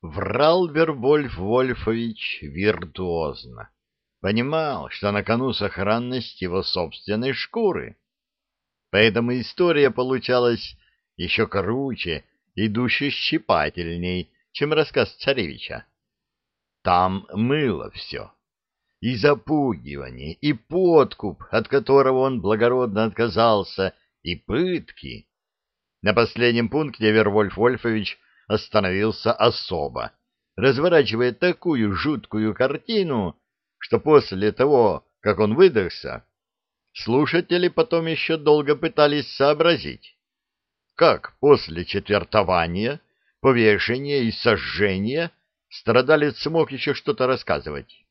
Врал Вервольф Вольфович виртуозно. Понимал, что на кону сохранность его собственной шкуры. Поэтому история получалась еще круче и душещипательней, чем рассказ царевича. Там мыло все. И запугивание, и подкуп, от которого он благородно отказался, и пытки. На последнем пункте Вервольф Вольфович остановился особо, разворачивая такую жуткую картину, что после того, как он выдохся, слушатели потом еще долго пытались сообразить, как после четвертования, повешения и сожжения страдалец смог еще что-то рассказывать.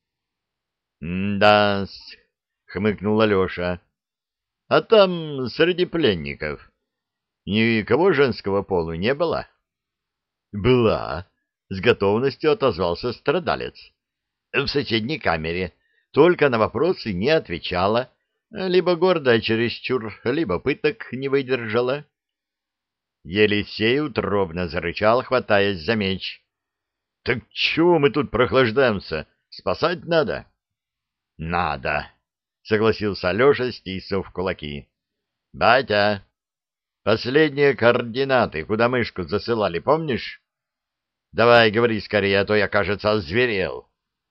«Да-с», — хмыкнул Алеша, — «а там среди пленников никого женского полу не было?» «Была», — с готовностью отозвался страдалец. «В соседней камере. Только на вопросы не отвечала. Либо гордая чересчур, либо пыток не выдержала». Елисей утробно зарычал, хватаясь за меч. — Так чего мы тут прохлаждаемся? Спасать надо? — Надо, — согласился Алеша, стиснув кулаки. — Батя, последние координаты, куда мышку засылали, помнишь? Давай, говори скорее, а то я, кажется, озверел.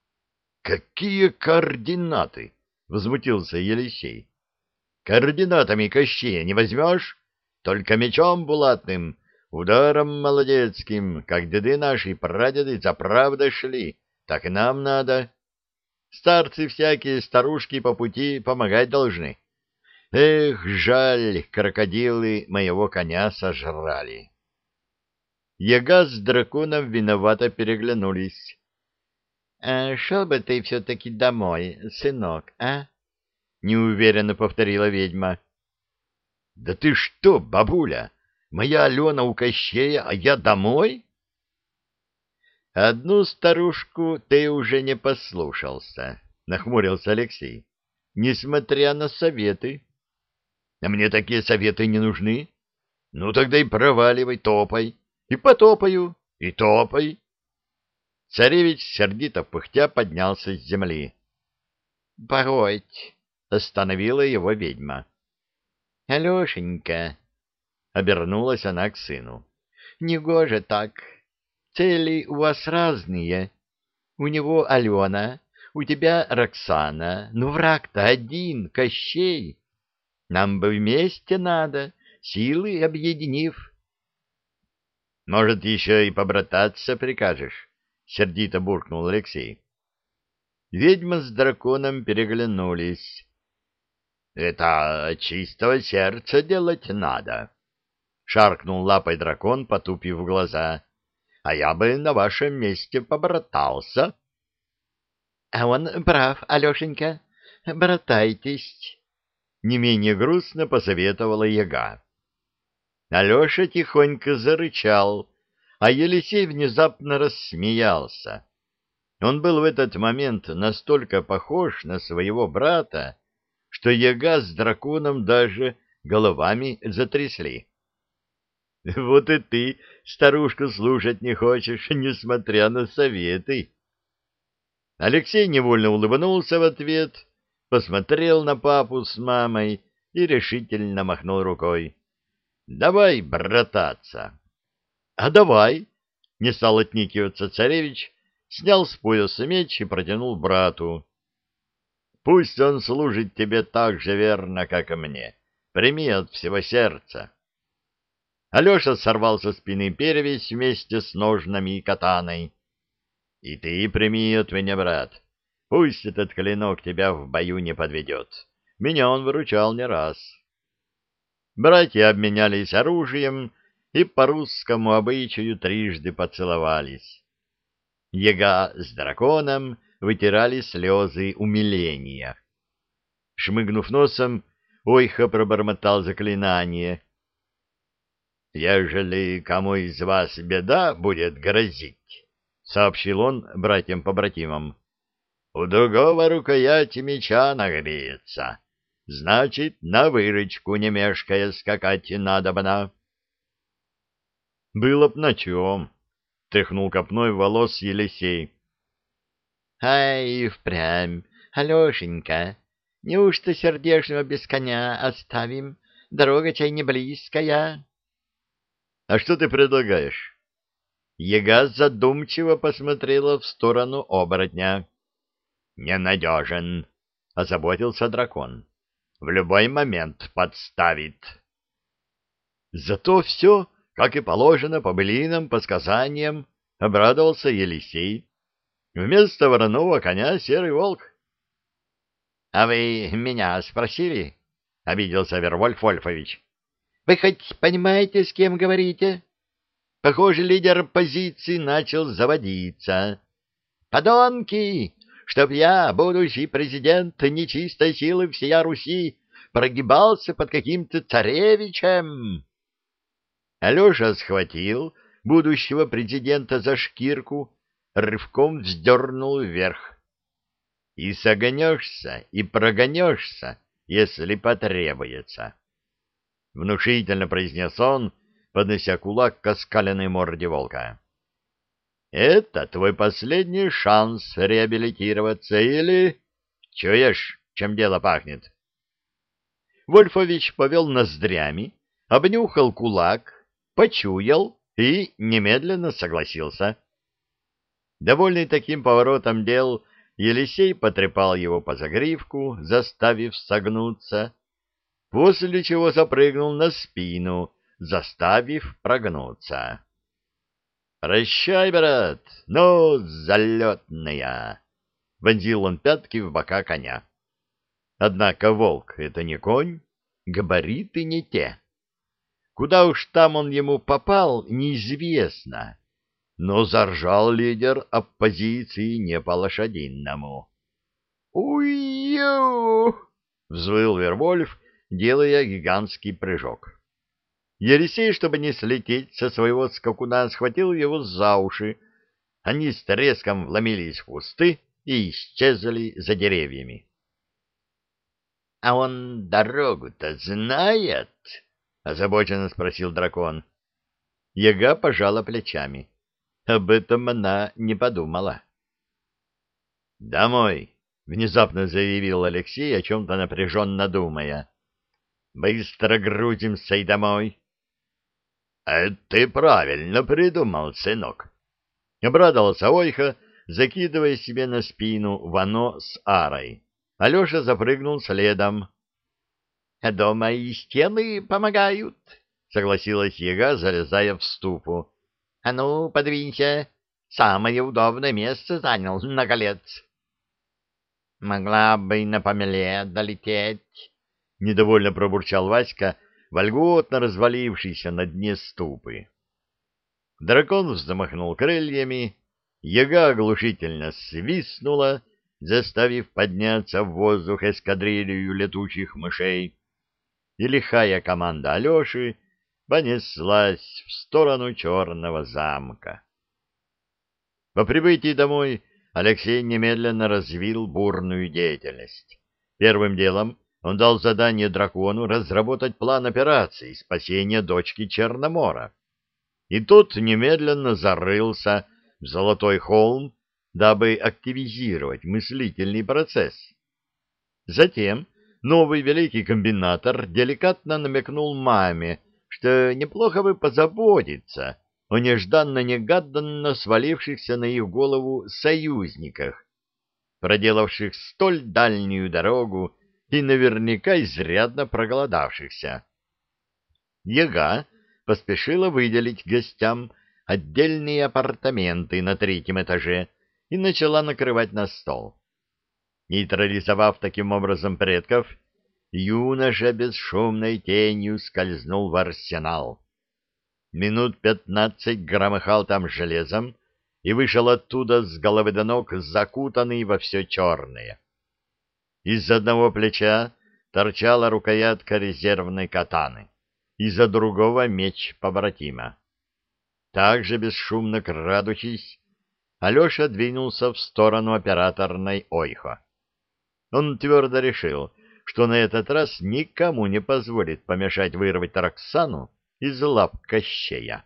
— Какие координаты? — возмутился Елисей. — Координатами Кощея не возьмешь? Только мечом булатным, ударом молодецким, как деды наши прадеды за правдой шли, так и нам надо. Старцы всякие, старушки по пути помогать должны. Эх, жаль, крокодилы моего коня сожрали. Яга с драконом виновато переглянулись. — А шел бы ты все-таки домой, сынок, а? — неуверенно повторила ведьма. — Да ты что, бабуля, моя Алена у Кощея, а я домой? — Одну старушку ты уже не послушался, — нахмурился Алексей, — несмотря на советы. — мне такие советы не нужны. Ну тогда и проваливай, топай. И потопаю, и топай. Царевич сердито пыхтя поднялся с земли. — Погодь, — остановила его ведьма. — Алешенька, — обернулась она к сыну, — негоже так. Цели у вас разные. У него Алена, у тебя Роксана, но враг-то один, Кощей. Нам бы вместе надо, силы объединив. — Может, еще и побрататься прикажешь? — сердито буркнул Алексей. Ведьма с драконом переглянулись. Это чистого сердца делать надо. Шаркнул лапой дракон, потупив глаза. А я бы на вашем месте побратался. А он прав, Алешенька. Братайтесь. Не менее грустно посоветовала яга. Алеша тихонько зарычал, а Елисей внезапно рассмеялся. Он был в этот момент настолько похож на своего брата, что яга с драконом даже головами затрясли. — Вот и ты, старушку, слушать не хочешь, несмотря на советы. Алексей невольно улыбнулся в ответ, посмотрел на папу с мамой и решительно махнул рукой. — Давай брататься. — А давай, — не стал отникиваться царевич, снял с пояса меч и протянул брату. Пусть он служит тебе так же верно, как и мне. Прими от всего сердца. Алеша сорвал со спины перевесь вместе с ножнами и катаной. И ты прими от меня, брат. Пусть этот клинок тебя в бою не подведет. Меня он выручал не раз. Братья обменялись оружием и по русскому обычаю трижды поцеловались. Ега с драконом вытирали слезы умиления. Шмыгнув носом, Ойха пробормотал заклинание. «Ежели кому из вас беда будет грозить», — сообщил он братьям-побратимам, — «у другого рукояти меча нагреется. Значит, на выручку не мешкая скакать надобно». «Было б на чем», — встряхнул копной волос Елисей. — Ай, впрямь, Алешенька, неужто сердешного без коня оставим? Дорога чай не близкая. — А что ты предлагаешь? Яга задумчиво посмотрела в сторону оборотня. — Ненадежен, — озаботился дракон. — В любой момент подставит. Зато все, как и положено по былинам, по сказаниям, обрадовался Елисей. Вместо вороного коня серый волк. — А вы меня спросили? — обиделся Вервольф Вольфович. — Вы хоть понимаете, с кем говорите? Похоже, лидер оппозиции начал заводиться. «Подонки! Чтоб я, будущий президент нечистой силы всея Руси, прогибался под каким-то царевичем!» Алеша схватил будущего президента за шкирку, рывком вздернул вверх. «И согнешься, и прогонешься, если потребуется!» Внушительно произнес он, — поднося кулак к оскаленной морде волка. «Это твой последний шанс реабилитироваться или... Чуешь, чем дело пахнет?» Вольфович повел ноздрями, обнюхал кулак, почуял и немедленно согласился. Довольный таким поворотом дел, Елисей потрепал его по загривку, заставив согнуться, после чего запрыгнул на спину, заставив прогнуться. «Прощай, брат! Ну, залетная!» — вонзил он пятки в бока коня. Однако волк — это не конь, габариты не те. Куда уж там он ему попал, неизвестно. Но заржал лидер оппозиции не по-лошадиному. «Уй-ю!» — взвыл Вервольф, делая гигантский прыжок. Елисей, чтобы не слететь со своего скакуна, схватил его за уши. Они с треском вломились в кусты и исчезли за деревьями. — А он дорогу-то знает? — озабоченно спросил дракон. Яга пожала плечами. Об этом она не подумала. — Домой! — внезапно заявил Алексей, о чем-то напряженно думая. — Быстро грузимся и домой. Это ты правильно придумал, сынок. Обрадовался Ойха, закидывая себе на спину Вано с Арой. Алеша запрыгнул следом. — Дома и стены помогают, — согласилась яга, залезая в ступу. — А ну, подвинься. Самое удобное место занял, наголец. — Могла бы и на помеле долететь, — недовольно пробурчал Васька, вольготно развалившийся на дне ступы. Дракон взмахнул крыльями, яга оглушительно свистнула, заставив подняться в воздух эскадрилью летучих мышей, и лихая команда Алеши понеслась в сторону черного замка. По прибытии домой Алексей немедленно развил бурную деятельность. Первым делом он дал задание дракону разработать план операции спасения дочки Черномора. И тот немедленно зарылся в Золотой холм, дабы активизировать мыслительный процесс. Затем новый великий комбинатор деликатно намекнул маме, что неплохо бы позаботиться о нежданно-негаданно свалившихся на их голову союзниках, проделавших столь дальнюю дорогу и наверняка изрядно проголодавшихся. Яга поспешила выделить гостям отдельные апартаменты на третьем этаже и начала накрывать на стол. Нейтрализовав таким образом предков, юноша бесшумной тенью скользнул в арсенал. Минут пятнадцать громыхал там железом и вышел оттуда с головы до ног закутанный во все черное. Из одного плеча торчала рукоятка резервной катаны, из-за другого меч побратима. Также бесшумно крадучись, Алеша двинулся в сторону операторной Ойхо. Он твердо решил, что на этот раз никому не позволит помешать вырвать Роксану из лап Кощея.